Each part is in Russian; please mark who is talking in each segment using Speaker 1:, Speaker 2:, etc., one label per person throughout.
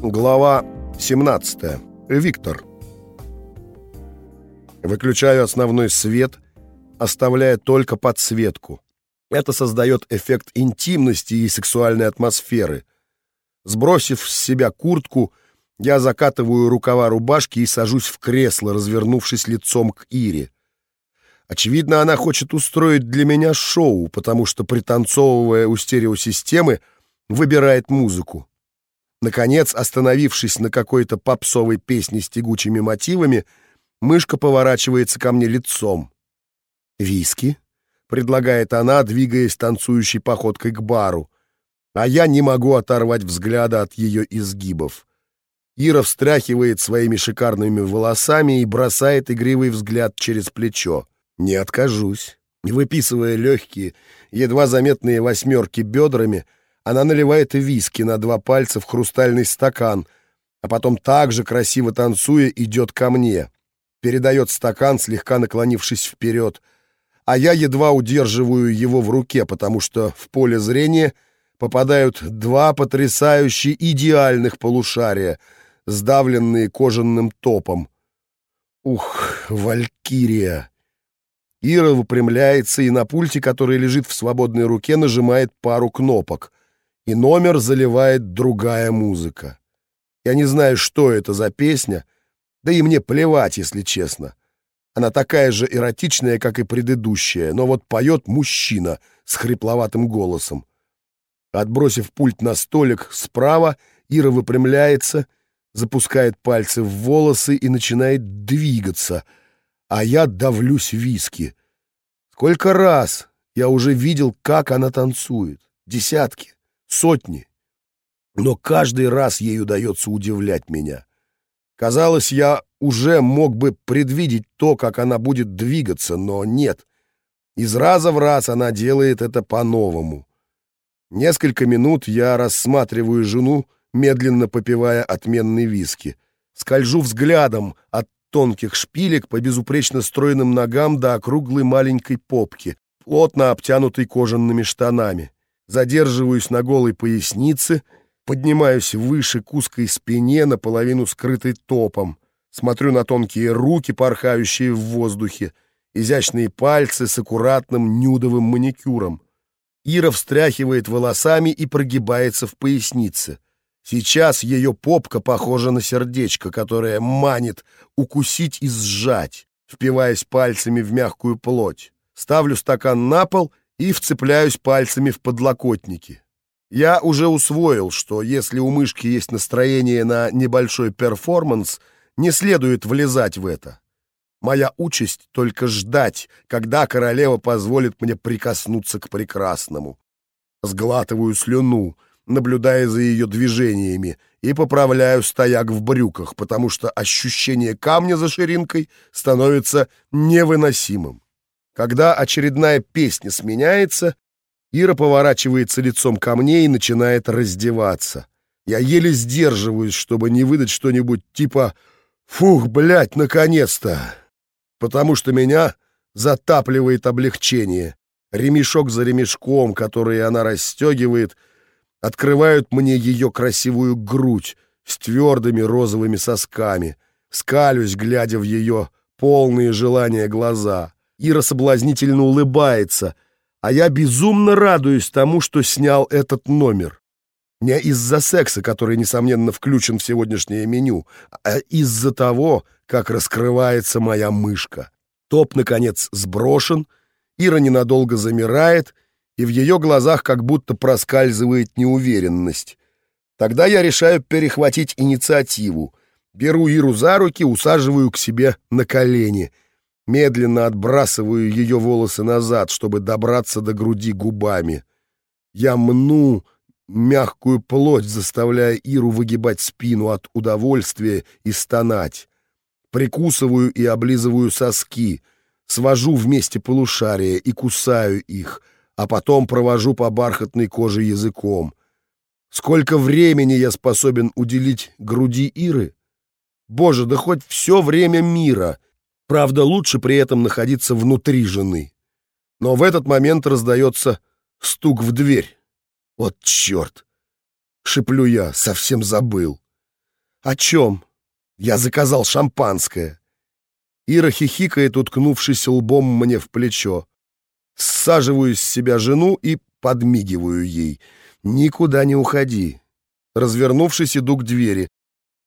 Speaker 1: Глава 17. Виктор. Выключаю основной свет, оставляя только подсветку. Это создает эффект интимности и сексуальной атмосферы. Сбросив с себя куртку, я закатываю рукава рубашки и сажусь в кресло, развернувшись лицом к Ире. Очевидно, она хочет устроить для меня шоу, потому что, пританцовывая у стереосистемы, выбирает музыку. Наконец, остановившись на какой-то попсовой песне с тягучими мотивами, мышка поворачивается ко мне лицом. «Виски?» — предлагает она, двигаясь танцующей походкой к бару. А я не могу оторвать взгляда от ее изгибов. Ира встряхивает своими шикарными волосами и бросает игривый взгляд через плечо. Не откажусь. Выписывая легкие, едва заметные восьмерки бедрами — она наливает виски на два пальца в хрустальный стакан, а потом также красиво танцуя идет ко мне. Передает стакан, слегка наклонившись вперед, а я едва удерживаю его в руке, потому что в поле зрения попадают два потрясающе идеальных полушария, сдавленные кожаным топом. Ух, валькирия! Ира выпрямляется и на пульте, который лежит в свободной руке, нажимает пару кнопок и номер заливает другая музыка. Я не знаю, что это за песня, да и мне плевать, если честно. Она такая же эротичная, как и предыдущая, но вот поет мужчина с хрипловатым голосом. Отбросив пульт на столик справа, Ира выпрямляется, запускает пальцы в волосы и начинает двигаться, а я давлюсь виски. Сколько раз я уже видел, как она танцует. Десятки сотни. Но каждый раз ей удается удивлять меня. Казалось, я уже мог бы предвидеть то, как она будет двигаться, но нет. Из раза в раз она делает это по-новому. Несколько минут я рассматриваю жену, медленно попивая отменный виски. Скольжу взглядом от тонких шпилек по безупречно стройным ногам до округлой маленькой попки, плотно обтянутой кожаными штанами задерживаюсь на голой пояснице, поднимаюсь выше к узкой спине, наполовину скрытой топом, смотрю на тонкие руки, порхающие в воздухе, изящные пальцы с аккуратным нюдовым маникюром. Ира встряхивает волосами и прогибается в пояснице. Сейчас ее попка похожа на сердечко, которое манит укусить и сжать, впиваясь пальцами в мягкую плоть. Ставлю стакан на пол и вцепляюсь пальцами в подлокотники. Я уже усвоил, что если у мышки есть настроение на небольшой перформанс, не следует влезать в это. Моя участь только ждать, когда королева позволит мне прикоснуться к прекрасному. Сглатываю слюну, наблюдая за ее движениями, и поправляю стояк в брюках, потому что ощущение камня за ширинкой становится невыносимым. Когда очередная песня сменяется, Ира поворачивается лицом ко мне и начинает раздеваться. Я еле сдерживаюсь, чтобы не выдать что-нибудь типа «Фух, блядь, наконец-то!» Потому что меня затапливает облегчение. Ремешок за ремешком, который она расстегивает, открывают мне ее красивую грудь с твердыми розовыми сосками. Скалюсь, глядя в ее полные желания глаза. Ира соблазнительно улыбается, а я безумно радуюсь тому, что снял этот номер. Не из-за секса, который, несомненно, включен в сегодняшнее меню, а из-за того, как раскрывается моя мышка. Топ, наконец, сброшен, Ира ненадолго замирает, и в ее глазах как будто проскальзывает неуверенность. Тогда я решаю перехватить инициативу. Беру Иру за руки, усаживаю к себе на колени — Медленно отбрасываю ее волосы назад, чтобы добраться до груди губами. Я мну мягкую плоть, заставляя Иру выгибать спину от удовольствия и стонать. Прикусываю и облизываю соски, свожу вместе полушария и кусаю их, а потом провожу по бархатной коже языком. Сколько времени я способен уделить груди Иры? Боже, да хоть все время мира — Правда, лучше при этом находиться внутри жены. Но в этот момент раздается стук в дверь. Вот черт! Шиплю я, совсем забыл. «О чем?» «Я заказал шампанское». Ира хихикает, уткнувшись лбом мне в плечо. Саживаю с себя жену и подмигиваю ей. «Никуда не уходи». Развернувшись, иду к двери.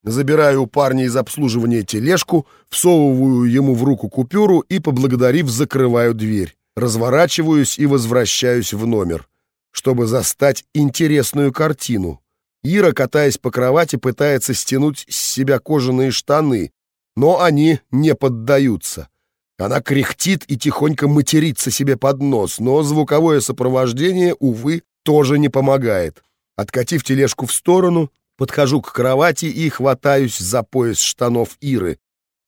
Speaker 1: Забираю у парня из обслуживания тележку, всовываю ему в руку купюру и, поблагодарив, закрываю дверь. Разворачиваюсь и возвращаюсь в номер, чтобы застать интересную картину. Ира, катаясь по кровати, пытается стянуть с себя кожаные штаны, но они не поддаются. Она кряхтит и тихонько матерится себе под нос, но звуковое сопровождение, увы, тоже не помогает. Откатив тележку в сторону, подхожу к кровати и хватаюсь за пояс штанов Иры,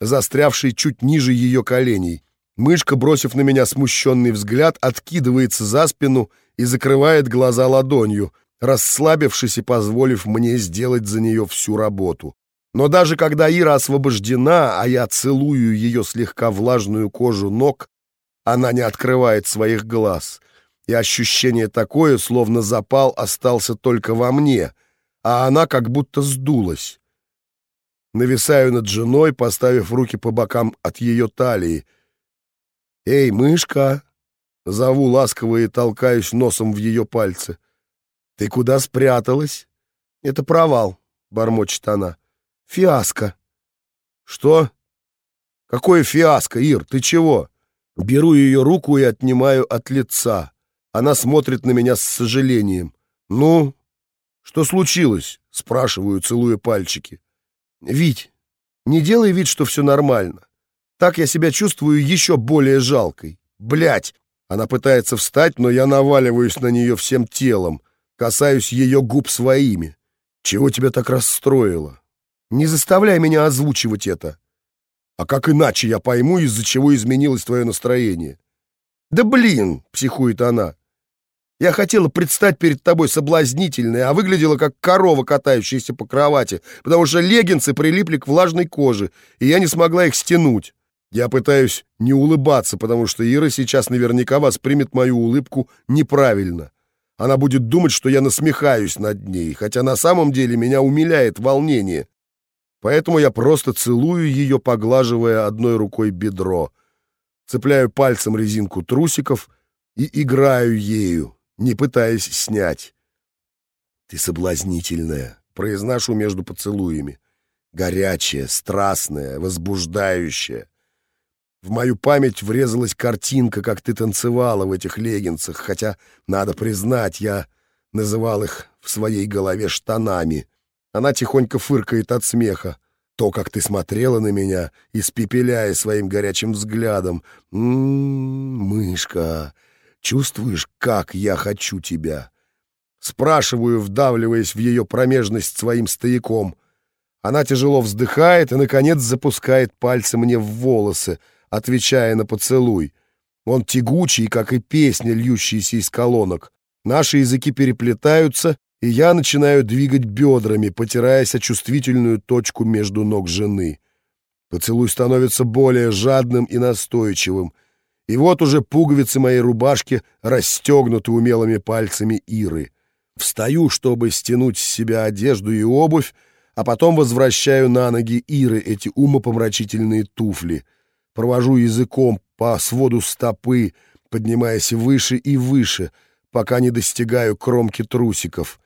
Speaker 1: застрявший чуть ниже ее коленей. Мышка, бросив на меня смущенный взгляд, откидывается за спину и закрывает глаза ладонью, расслабившись и позволив мне сделать за нее всю работу. Но даже когда Ира освобождена, а я целую ее слегка влажную кожу ног, она не открывает своих глаз. И ощущение такое, словно запал остался только во мне, а она как будто сдулась. Нависаю над женой, поставив руки по бокам от ее талии. «Эй, мышка!» Зову ласково и толкаюсь носом в ее пальцы. «Ты куда спряталась?» «Это провал», — бормочет она. «Фиаско». «Что?» «Какое фиаско, Ир? Ты чего?» Беру ее руку и отнимаю от лица. Она смотрит на меня с сожалением. «Ну, что случилось?» — спрашиваю, целуя пальчики. «Вить, не делай вид, что все нормально. Так я себя чувствую еще более жалкой. Блять!» Она пытается встать, но я наваливаюсь на нее всем телом касаюсь ее губ своими. Чего тебя так расстроило? Не заставляй меня озвучивать это. А как иначе я пойму, из-за чего изменилось твое настроение? Да блин, психует она. Я хотела предстать перед тобой соблазнительной, а выглядела как корова, катающаяся по кровати, потому что леггинсы прилипли к влажной коже, и я не смогла их стянуть. Я пытаюсь не улыбаться, потому что Ира сейчас наверняка воспримет мою улыбку неправильно. Она будет думать, что я насмехаюсь над ней, хотя на самом деле меня умиляет волнение. Поэтому я просто целую ее, поглаживая одной рукой бедро, цепляю пальцем резинку трусиков и играю ею, не пытаясь снять. «Ты соблазнительная», — произношу между поцелуями. «Горячая, страстная, возбуждающая. В мою память врезалась картинка, как ты танцевала в этих леггинсах, хотя, надо признать, я называл их в своей голове штанами. Она тихонько фыркает от смеха. То, как ты смотрела на меня, испепеляя своим горячим взглядом. М -м -м, мышка, чувствуешь, как я хочу тебя? Спрашиваю, вдавливаясь в ее промежность своим стояком. Она тяжело вздыхает и, наконец, запускает пальцы мне в волосы — отвечая на поцелуй. Он тягучий, как и песня, льющаяся из колонок. Наши языки переплетаются, и я начинаю двигать бедрами, потираясь о чувствительную точку между ног жены. Поцелуй становится более жадным и настойчивым. И вот уже пуговицы моей рубашки расстегнуты умелыми пальцами Иры. Встаю, чтобы стянуть с себя одежду и обувь, а потом возвращаю на ноги Иры эти умопомрачительные туфли — Провожу языком по своду стопы, поднимаясь выше и выше, пока не достигаю кромки трусиков.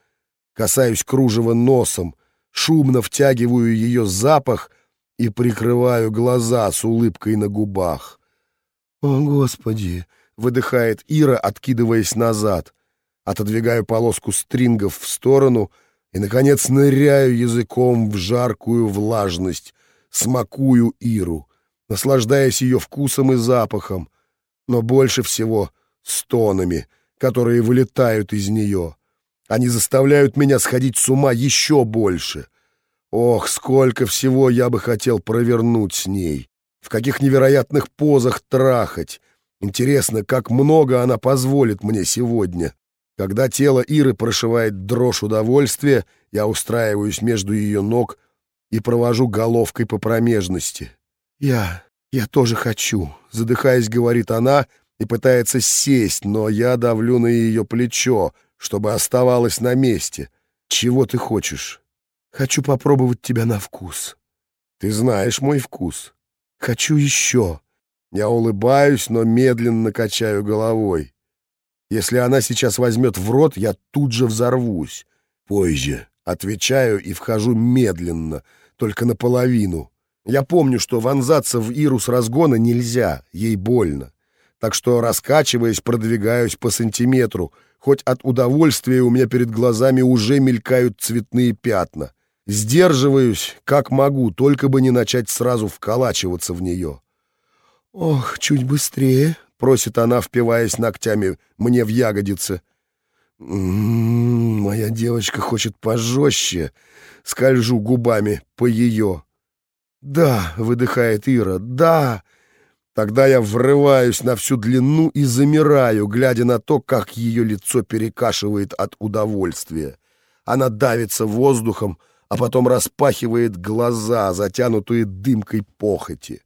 Speaker 1: Касаюсь кружева носом, шумно втягиваю ее запах и прикрываю глаза с улыбкой на губах. «О, Господи!» — выдыхает Ира, откидываясь назад. Отодвигаю полоску стрингов в сторону и, наконец, ныряю языком в жаркую влажность, смакую Иру наслаждаясь ее вкусом и запахом, но больше всего стонами, которые вылетают из нее. Они заставляют меня сходить с ума еще больше. Ох, сколько всего я бы хотел провернуть с ней, в каких невероятных позах трахать. Интересно, как много она позволит мне сегодня. Когда тело Иры прошивает дрожь удовольствия, я устраиваюсь между ее ног и провожу головкой по промежности. «Я... я тоже хочу», — задыхаясь, говорит она и пытается сесть, но я давлю на ее плечо, чтобы оставалось на месте. «Чего ты хочешь?» Хочу попробовать тебя на вкус. Ты знаешь мой вкус. Хочу еще. Я улыбаюсь, но медленно качаю головой. Если она сейчас возьмет в рот, я тут же взорвусь. Позже. Отвечаю и вхожу медленно, только наполовину. Я помню, что вонзаться в Иру с разгона нельзя, ей больно. Так что, раскачиваясь, продвигаюсь по сантиметру, хоть от удовольствия у меня перед глазами уже мелькают цветные пятна. Сдерживаюсь, как могу, только бы не начать сразу вколачиваться в нее. «Ох, чуть быстрее», — просит она, впиваясь ногтями мне в ягодицы. «М -м -м, «Моя девочка хочет пожестче», — скольжу губами по ее. «Да», — выдыхает Ира, — «да». Тогда я врываюсь на всю длину и замираю, глядя на то, как ее лицо перекашивает от удовольствия. Она давится воздухом, а потом распахивает глаза, затянутые дымкой похоти.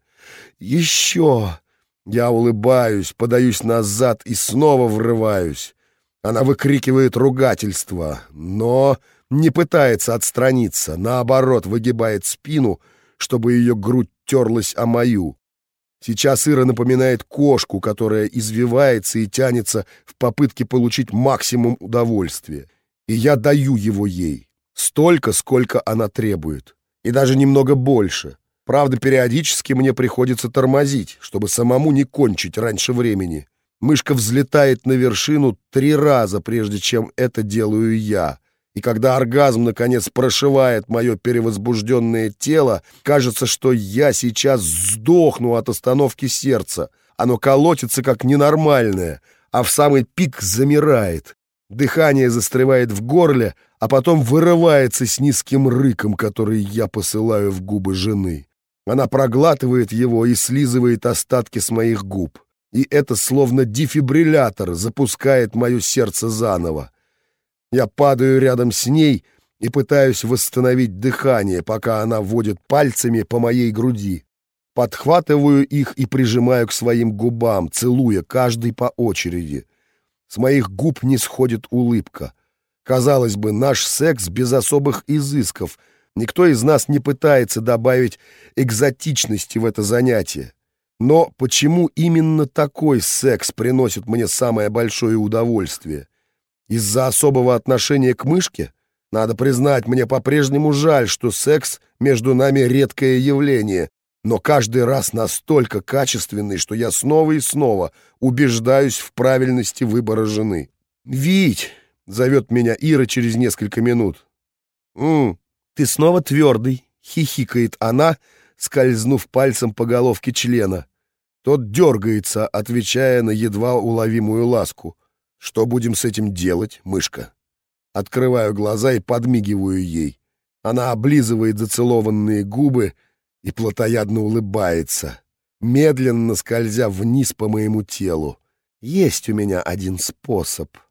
Speaker 1: «Еще!» Я улыбаюсь, подаюсь назад и снова врываюсь. Она выкрикивает ругательство, но не пытается отстраниться, наоборот, выгибает спину, чтобы ее грудь терлась о мою. Сейчас Ира напоминает кошку, которая извивается и тянется в попытке получить максимум удовольствия. И я даю его ей. Столько, сколько она требует. И даже немного больше. Правда, периодически мне приходится тормозить, чтобы самому не кончить раньше времени. Мышка взлетает на вершину три раза, прежде чем это делаю я. И когда оргазм, наконец, прошивает мое перевозбужденное тело, кажется, что я сейчас сдохну от остановки сердца. Оно колотится как ненормальное, а в самый пик замирает. Дыхание застревает в горле, а потом вырывается с низким рыком, который я посылаю в губы жены. Она проглатывает его и слизывает остатки с моих губ. И это словно дефибриллятор запускает мое сердце заново. Я падаю рядом с ней и пытаюсь восстановить дыхание, пока она водит пальцами по моей груди. Подхватываю их и прижимаю к своим губам, целуя каждый по очереди. С моих губ не сходит улыбка. Казалось бы, наш секс без особых изысков. Никто из нас не пытается добавить экзотичности в это занятие. Но почему именно такой секс приносит мне самое большое удовольствие? Из-за особого отношения к мышке? Надо признать, мне по-прежнему жаль, что секс между нами редкое явление, но каждый раз настолько качественный, что я снова и снова убеждаюсь в правильности выбора жены. «Вить!» — зовет меня Ира через несколько минут. «М, ты снова твердый!» — хихикает она, скользнув пальцем по головке члена. Тот дергается, отвечая на едва уловимую ласку. Что будем с этим делать, мышка? Открываю глаза и подмигиваю ей. Она облизывает зацелованные губы и плотоядно улыбается, медленно скользя вниз по моему телу. Есть у меня один способ —